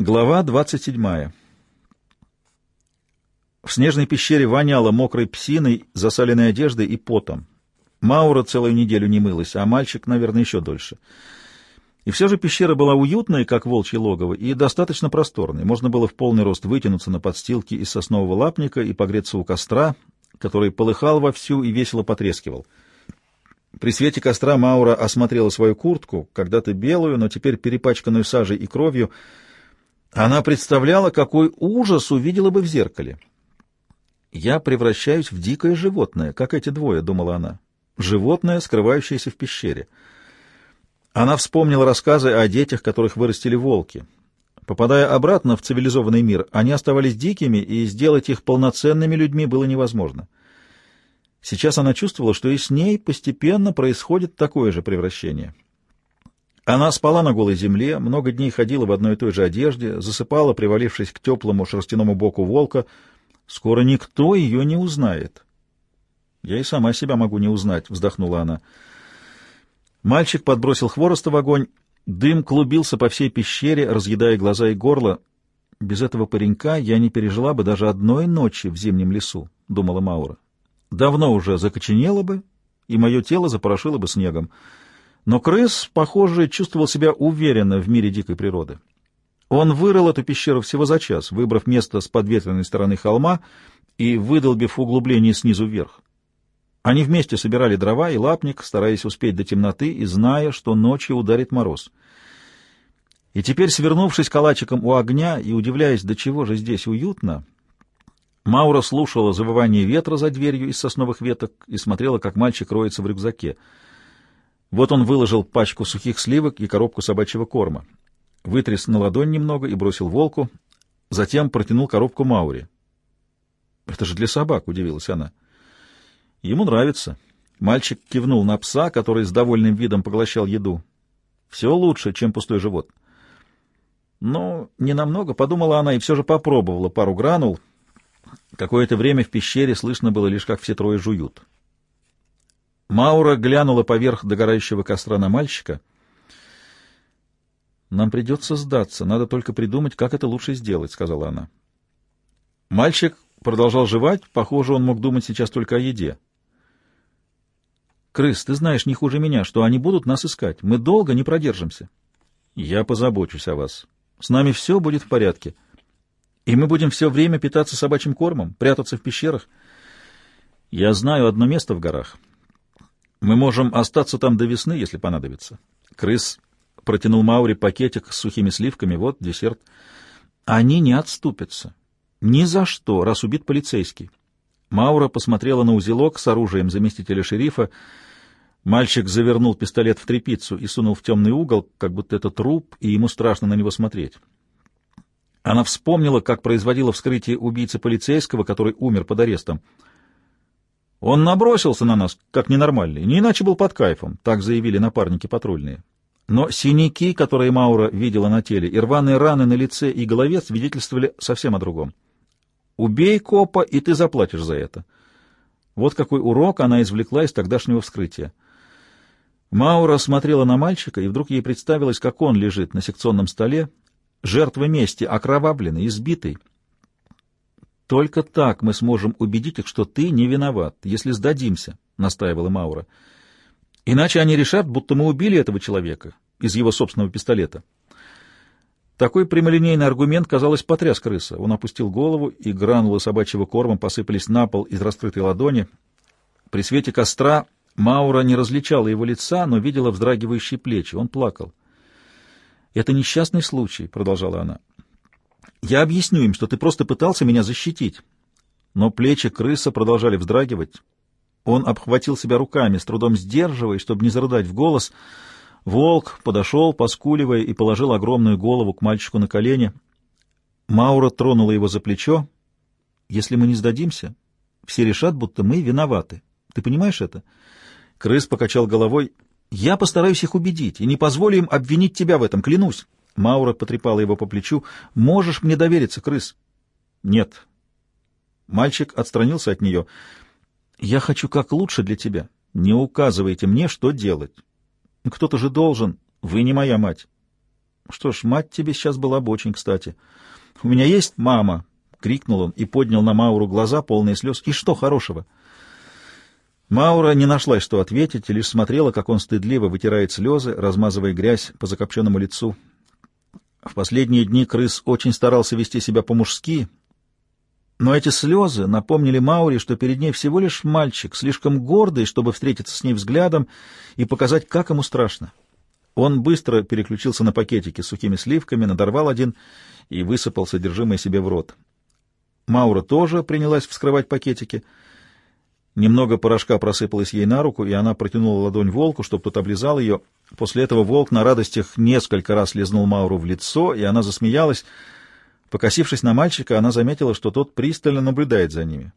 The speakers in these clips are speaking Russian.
Глава 27. В снежной пещере воняло мокрой псиной, засаленной одеждой и потом. Маура целую неделю не мылась, а мальчик, наверное, еще дольше. И все же пещера была уютной, как волчье логово, и достаточно просторной. Можно было в полный рост вытянуться на подстилке из соснового лапника и погреться у костра, который полыхал вовсю и весело потрескивал. При свете костра Маура осмотрела свою куртку, когда-то белую, но теперь перепачканную сажей и кровью, она представляла, какой ужас увидела бы в зеркале. «Я превращаюсь в дикое животное, как эти двое», — думала она. «Животное, скрывающееся в пещере». Она вспомнила рассказы о детях, которых вырастили волки. Попадая обратно в цивилизованный мир, они оставались дикими, и сделать их полноценными людьми было невозможно. Сейчас она чувствовала, что и с ней постепенно происходит такое же превращение. Она спала на голой земле, много дней ходила в одной и той же одежде, засыпала, привалившись к теплому шерстяному боку волка. Скоро никто ее не узнает. «Я и сама себя могу не узнать», — вздохнула она. Мальчик подбросил хвороста в огонь, дым клубился по всей пещере, разъедая глаза и горло. «Без этого паренька я не пережила бы даже одной ночи в зимнем лесу», — думала Маура. «Давно уже закоченела бы, и мое тело запорошило бы снегом». Но крыс, похоже, чувствовал себя уверенно в мире дикой природы. Он вырыл эту пещеру всего за час, выбрав место с подветренной стороны холма и выдолбив углубление снизу вверх. Они вместе собирали дрова и лапник, стараясь успеть до темноты и зная, что ночью ударит мороз. И теперь, свернувшись калачиком у огня и удивляясь, до чего же здесь уютно, Маура слушала завывание ветра за дверью из сосновых веток и смотрела, как мальчик роется в рюкзаке — вот он выложил пачку сухих сливок и коробку собачьего корма. Вытряс на ладонь немного и бросил волку, затем протянул коробку Маури. «Это же для собак», — удивилась она. «Ему нравится». Мальчик кивнул на пса, который с довольным видом поглощал еду. «Все лучше, чем пустой живот». Но ненамного, подумала она, и все же попробовала пару гранул. Какое-то время в пещере слышно было лишь, как все трое жуют. Маура глянула поверх догорающего костра на мальчика. «Нам придется сдаться, надо только придумать, как это лучше сделать», — сказала она. Мальчик продолжал жевать, похоже, он мог думать сейчас только о еде. «Крыс, ты знаешь не хуже меня, что они будут нас искать. Мы долго не продержимся». «Я позабочусь о вас. С нами все будет в порядке. И мы будем все время питаться собачьим кормом, прятаться в пещерах. Я знаю одно место в горах». Мы можем остаться там до весны, если понадобится. Крыс протянул Маури пакетик с сухими сливками. Вот десерт. Они не отступятся. Ни за что, раз убит полицейский. Маура посмотрела на узелок с оружием заместителя шерифа. Мальчик завернул пистолет в тряпицу и сунул в темный угол, как будто это труп, и ему страшно на него смотреть. Она вспомнила, как производила вскрытие убийцы полицейского, который умер под арестом. Он набросился на нас, как ненормальный, не иначе был под кайфом, так заявили напарники патрульные. Но синяки, которые Маура видела на теле, и рваные раны на лице и голове свидетельствовали совсем о другом. «Убей копа, и ты заплатишь за это». Вот какой урок она извлекла из тогдашнего вскрытия. Маура смотрела на мальчика, и вдруг ей представилось, как он лежит на секционном столе, жертва мести, окровавленный, избитый, только так мы сможем убедить их, что ты не виноват, если сдадимся, — настаивала Маура. Иначе они решат, будто мы убили этого человека из его собственного пистолета. Такой прямолинейный аргумент, казалось, потряс крыса. Он опустил голову, и гранулы собачьего корма посыпались на пол из раскрытой ладони. При свете костра Маура не различала его лица, но видела вздрагивающие плечи. Он плакал. «Это несчастный случай», — продолжала она. Я объясню им, что ты просто пытался меня защитить. Но плечи крыса продолжали вздрагивать. Он обхватил себя руками, с трудом сдерживая, чтобы не зарыдать в голос. Волк подошел, поскуливая, и положил огромную голову к мальчику на колени. Маура тронула его за плечо. «Если мы не сдадимся, все решат, будто мы виноваты. Ты понимаешь это?» Крыс покачал головой. «Я постараюсь их убедить и не позволю им обвинить тебя в этом, клянусь». Маура потрепала его по плечу. «Можешь мне довериться, крыс?» «Нет». Мальчик отстранился от нее. «Я хочу как лучше для тебя. Не указывайте мне, что делать. Кто-то же должен. Вы не моя мать». Что ж, мать тебе сейчас была бы очень кстати. У меня есть мама, — крикнул он и поднял на Мауру глаза, полные слез. И что хорошего? Маура не нашла, что ответить, лишь смотрела, как он стыдливо вытирает слезы, размазывая грязь по закопченному лицу. В последние дни крыс очень старался вести себя по-мужски, но эти слезы напомнили Мауре, что перед ней всего лишь мальчик, слишком гордый, чтобы встретиться с ней взглядом и показать, как ему страшно. Он быстро переключился на пакетики с сухими сливками, надорвал один и высыпал содержимое себе в рот. Маура тоже принялась вскрывать пакетики. Немного порошка просыпалось ей на руку, и она протянула ладонь волку, чтобы тот облизал ее. После этого волк на радостях несколько раз лизнул Мауру в лицо, и она засмеялась — Покосившись на мальчика, она заметила, что тот пристально наблюдает за ними.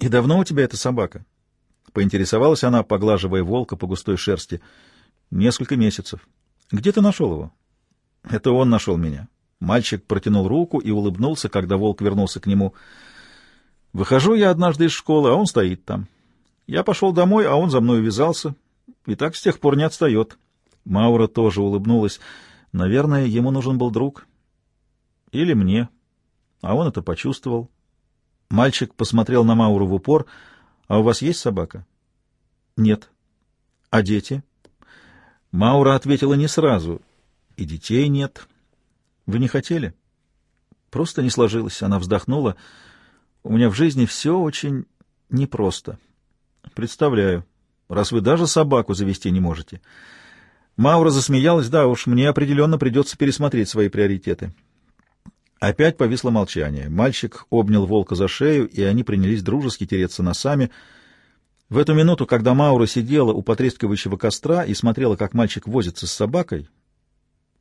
«И давно у тебя эта собака?» — поинтересовалась она, поглаживая волка по густой шерсти. «Несколько месяцев. Где ты нашел его?» «Это он нашел меня». Мальчик протянул руку и улыбнулся, когда волк вернулся к нему. «Выхожу я однажды из школы, а он стоит там. Я пошел домой, а он за мной увязался, и так с тех пор не отстает». Маура тоже улыбнулась. «Наверное, ему нужен был друг». Или мне. А он это почувствовал. Мальчик посмотрел на Мауру в упор. «А у вас есть собака?» «Нет». «А дети?» Маура ответила не сразу. «И детей нет». «Вы не хотели?» «Просто не сложилось». Она вздохнула. «У меня в жизни все очень непросто». «Представляю, раз вы даже собаку завести не можете». Маура засмеялась. «Да уж, мне определенно придется пересмотреть свои приоритеты». Опять повисло молчание. Мальчик обнял волка за шею, и они принялись дружески тереться носами. В эту минуту, когда Маура сидела у потрескивающего костра и смотрела, как мальчик возится с собакой,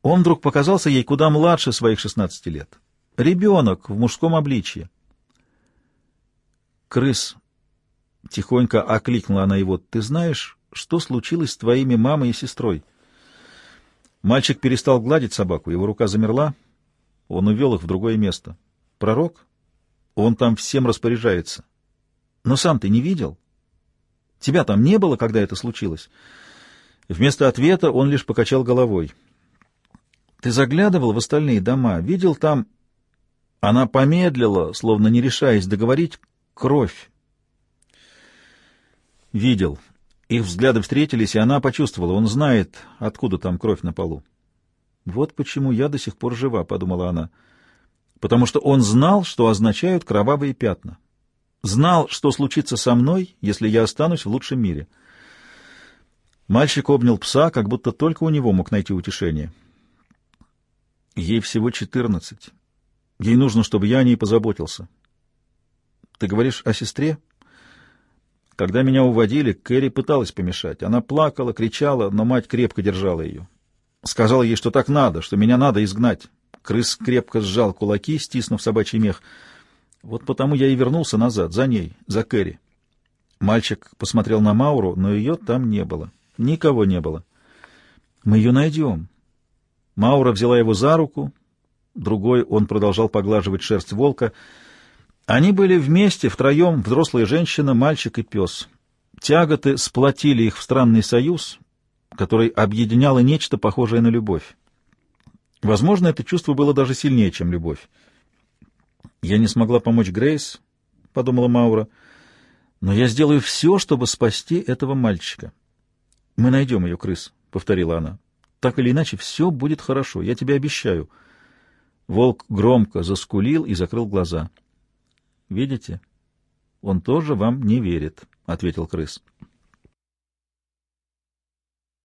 он вдруг показался ей куда младше своих шестнадцати лет. Ребенок в мужском обличье. «Крыс!» — тихонько окликнула она его. «Ты знаешь, что случилось с твоими мамой и сестрой?» Мальчик перестал гладить собаку, его рука замерла — он увел их в другое место. Пророк? Он там всем распоряжается. Но сам ты не видел? Тебя там не было, когда это случилось? Вместо ответа он лишь покачал головой. Ты заглядывал в остальные дома, видел там... Она помедлила, словно не решаясь договорить, кровь. Видел. Их взгляды встретились, и она почувствовала, он знает, откуда там кровь на полу. «Вот почему я до сих пор жива», — подумала она. «Потому что он знал, что означают кровавые пятна. Знал, что случится со мной, если я останусь в лучшем мире». Мальчик обнял пса, как будто только у него мог найти утешение. «Ей всего четырнадцать. Ей нужно, чтобы я о ней позаботился». «Ты говоришь о сестре?» Когда меня уводили, Кэрри пыталась помешать. Она плакала, кричала, но мать крепко держала ее. Сказал ей, что так надо, что меня надо изгнать. Крыс крепко сжал кулаки, стиснув собачий мех. Вот потому я и вернулся назад, за ней, за Кэрри. Мальчик посмотрел на Мауру, но ее там не было. Никого не было. Мы ее найдем. Маура взяла его за руку, другой он продолжал поглаживать шерсть волка. Они были вместе, втроем, взрослая женщина, мальчик и пес. Тяготы сплотили их в странный союз, который объединяло нечто похожее на любовь. Возможно, это чувство было даже сильнее, чем любовь. «Я не смогла помочь Грейс», — подумала Маура, — «но я сделаю все, чтобы спасти этого мальчика». «Мы найдем ее, крыс», — повторила она. «Так или иначе, все будет хорошо, я тебе обещаю». Волк громко заскулил и закрыл глаза. «Видите? Он тоже вам не верит», — ответил крыс.